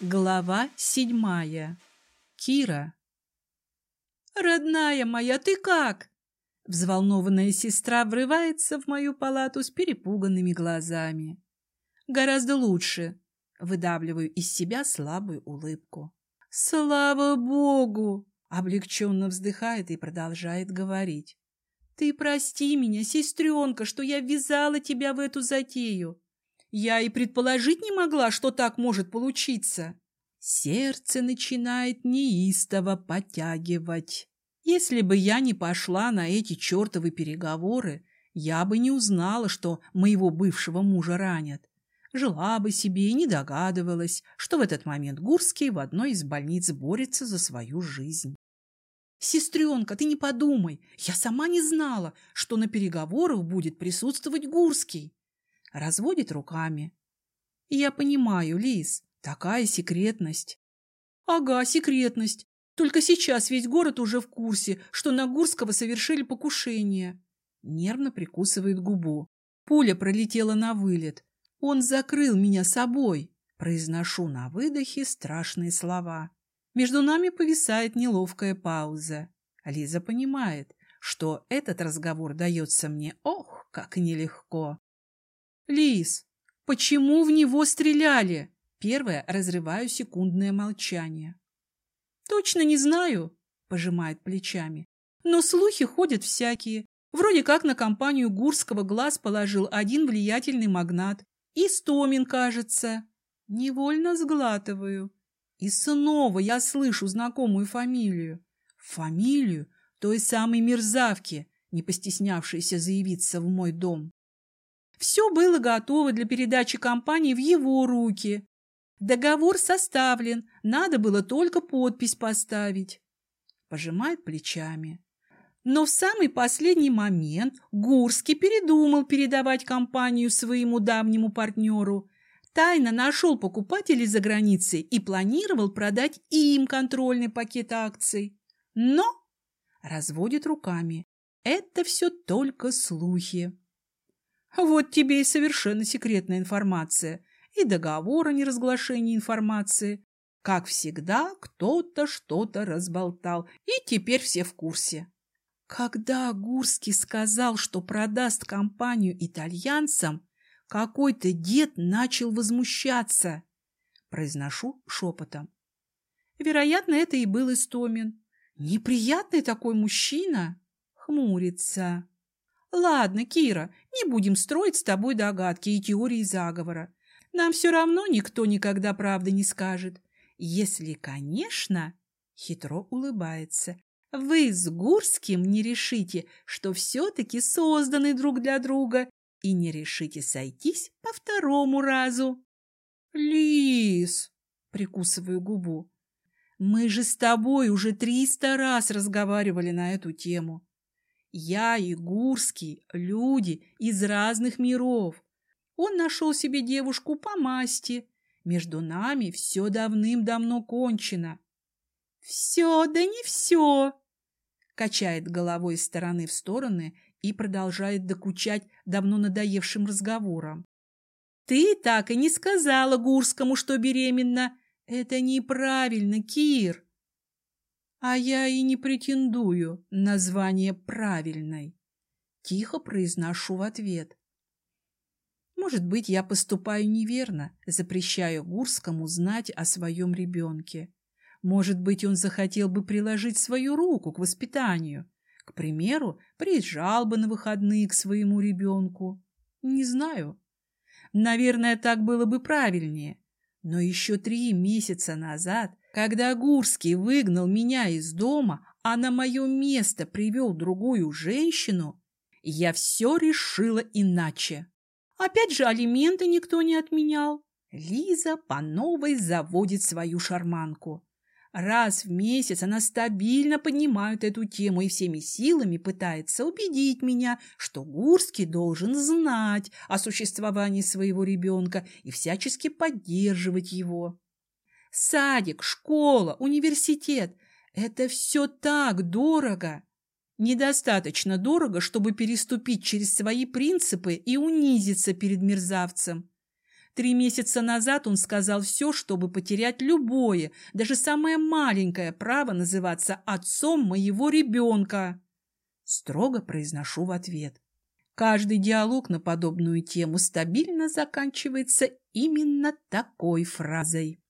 Глава седьмая. Кира. «Родная моя, ты как?» Взволнованная сестра врывается в мою палату с перепуганными глазами. «Гораздо лучше», — выдавливаю из себя слабую улыбку. «Слава Богу!» — облегченно вздыхает и продолжает говорить. «Ты прости меня, сестренка, что я ввязала тебя в эту затею. Я и предположить не могла, что так может получиться». Сердце начинает неистово подтягивать. Если бы я не пошла на эти чертовы переговоры, я бы не узнала, что моего бывшего мужа ранят. Жила бы себе и не догадывалась, что в этот момент Гурский в одной из больниц борется за свою жизнь. «Сестренка, ты не подумай, я сама не знала, что на переговорах будет присутствовать Гурский». Разводит руками. «Я понимаю, Лис, такая секретность». «Ага, секретность. Только сейчас весь город уже в курсе, что на Гурского совершили покушение». Нервно прикусывает губу. Пуля пролетела на вылет. Он закрыл меня собой. Произношу на выдохе страшные слова. Между нами повисает неловкая пауза. Лиза понимает, что этот разговор дается мне, ох, как нелегко. Лиз, почему в него стреляли? Первое разрываю секундное молчание. Точно не знаю, пожимает плечами. Но слухи ходят всякие. Вроде как на компанию Гурского глаз положил один влиятельный магнат. Истомин, кажется. Невольно сглатываю. И снова я слышу знакомую фамилию. Фамилию той самой мерзавки, не постеснявшейся заявиться в мой дом. Все было готово для передачи компании в его руки. Договор составлен, надо было только подпись поставить. Пожимает плечами. Но в самый последний момент Гурский передумал передавать компанию своему давнему партнеру. Тайно нашел покупателей за границей и планировал продать им контрольный пакет акций. Но разводит руками. Это все только слухи. Вот тебе и совершенно секретная информация. И договор о неразглашении информации. Как всегда, кто-то что-то разболтал, и теперь все в курсе. Когда Гурский сказал, что продаст компанию итальянцам, какой-то дед начал возмущаться. Произношу шепотом. Вероятно, это и был Истомин. Неприятный такой мужчина. Хмурится. Ладно, Кира, не будем строить с тобой догадки и теории заговора. Нам все равно никто никогда правды не скажет. Если, конечно, хитро улыбается, вы с Гурским не решите, что все-таки созданы друг для друга, и не решите сойтись по второму разу. Лис, прикусываю губу. Мы же с тобой уже триста раз разговаривали на эту тему. Я и Гурский – люди из разных миров. Он нашел себе девушку по масти. Между нами все давным-давно кончено. Все, да не все качает головой из стороны в стороны и продолжает докучать давно надоевшим разговором. «Ты так и не сказала Гурскому, что беременна. Это неправильно, Кир!» «А я и не претендую на звание правильной», — тихо произношу в ответ. «Может быть, я поступаю неверно, запрещаю Гурскому знать о своем ребенке. Может быть, он захотел бы приложить свою руку к воспитанию. К примеру, приезжал бы на выходные к своему ребенку. Не знаю. Наверное, так было бы правильнее. Но еще три месяца назад, когда Гурский выгнал меня из дома, а на мое место привел другую женщину, я все решила иначе. Опять же, алименты никто не отменял. Лиза по новой заводит свою шарманку. Раз в месяц она стабильно поднимает эту тему и всеми силами пытается убедить меня, что Гурский должен знать о существовании своего ребенка и всячески поддерживать его. Садик, школа, университет – это все так дорого. Недостаточно дорого, чтобы переступить через свои принципы и унизиться перед мерзавцем. Три месяца назад он сказал все, чтобы потерять любое, даже самое маленькое право называться отцом моего ребенка. Строго произношу в ответ. Каждый диалог на подобную тему стабильно заканчивается именно такой фразой.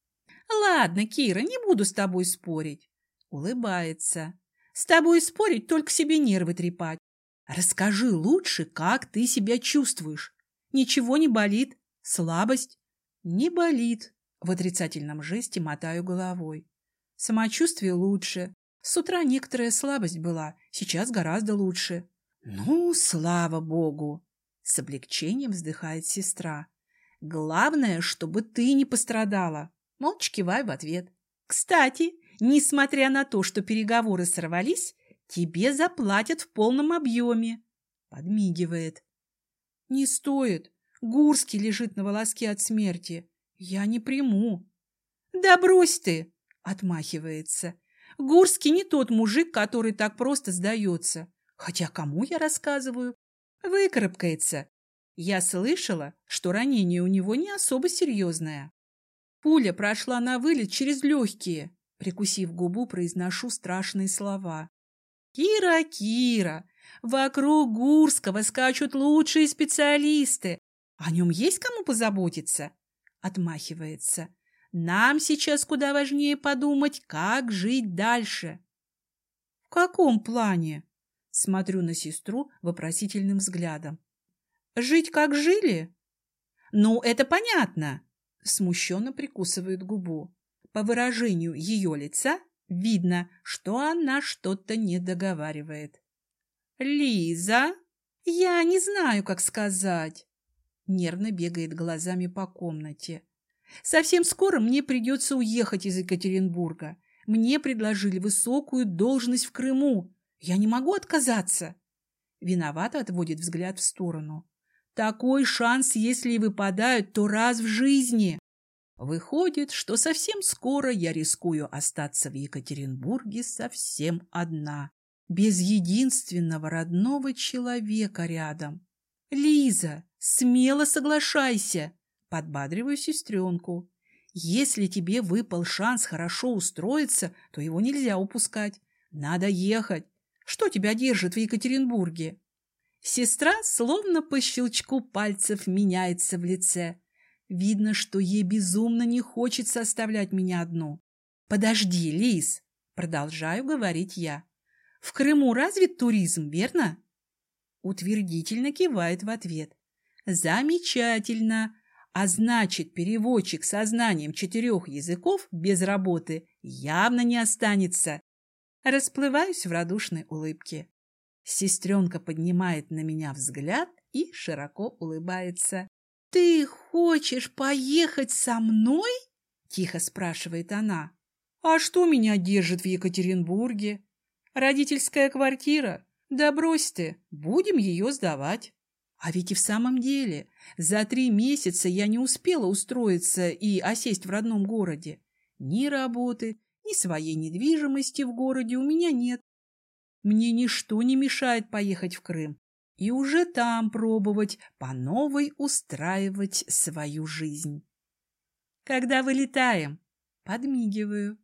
«Ладно, Кира, не буду с тобой спорить». Улыбается. «С тобой спорить, только себе нервы трепать. Расскажи лучше, как ты себя чувствуешь. Ничего не болит? Слабость? Не болит. В отрицательном жесте мотаю головой. Самочувствие лучше. С утра некоторая слабость была, сейчас гораздо лучше. Ну, слава богу! С облегчением вздыхает сестра. Главное, чтобы ты не пострадала. Молча кивай в ответ. Кстати, несмотря на то, что переговоры сорвались, тебе заплатят в полном объеме. Подмигивает. Не стоит. Гурский лежит на волоске от смерти. Я не приму. Да брось ты, отмахивается. Гурский не тот мужик, который так просто сдается. Хотя кому я рассказываю? Выкарабкается. Я слышала, что ранение у него не особо серьезное. Пуля прошла на вылет через легкие. Прикусив губу, произношу страшные слова. «Кира, Кира, вокруг Гурского скачут лучшие специалисты. О нем есть кому позаботиться? Отмахивается. Нам сейчас куда важнее подумать, как жить дальше. В каком плане? Смотрю на сестру вопросительным взглядом. Жить как жили? Ну, это понятно. Смущенно прикусывает губу. По выражению ее лица видно, что она что-то не договаривает. Лиза, я не знаю, как сказать нервно бегает глазами по комнате. Совсем скоро мне придется уехать из Екатеринбурга. Мне предложили высокую должность в Крыму. Я не могу отказаться. Виновато отводит взгляд в сторону. Такой шанс, если и выпадает, то раз в жизни. Выходит, что совсем скоро я рискую остаться в Екатеринбурге совсем одна, без единственного родного человека рядом. Лиза, смело соглашайся, подбадриваю сестренку. Если тебе выпал шанс хорошо устроиться, то его нельзя упускать. Надо ехать. Что тебя держит в Екатеринбурге? Сестра словно по щелчку пальцев меняется в лице. Видно, что ей безумно не хочется оставлять меня одну. Подожди, Лиз, продолжаю говорить я. В Крыму развит туризм, верно? Утвердительно кивает в ответ. Замечательно. А значит, переводчик со знанием четырех языков без работы явно не останется. Расплываюсь в радушной улыбке. Сестренка поднимает на меня взгляд и широко улыбается. «Ты хочешь поехать со мной?» – тихо спрашивает она. «А что меня держит в Екатеринбурге? Родительская квартира, да брось ты, будем ее сдавать. А ведь и в самом деле, за три месяца я не успела устроиться и осесть в родном городе. Ни работы, ни своей недвижимости в городе у меня нет. Мне ничто не мешает поехать в Крым и уже там пробовать по новой устраивать свою жизнь. Когда вылетаем, подмигиваю.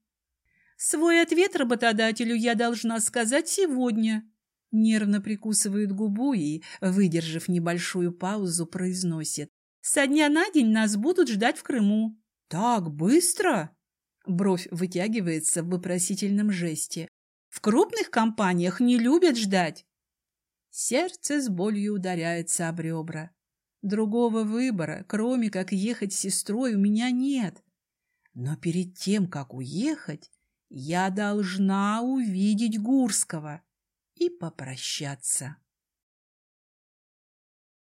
Свой ответ работодателю я должна сказать сегодня. Нервно прикусывает губу и, выдержав небольшую паузу, произносит. «Со дня на день нас будут ждать в Крыму». «Так быстро?» Бровь вытягивается в вопросительном жесте. «В крупных компаниях не любят ждать». Сердце с болью ударяется об ребра. Другого выбора, кроме как ехать с сестрой, у меня нет. Но перед тем, как уехать, я должна увидеть Гурского и попрощаться.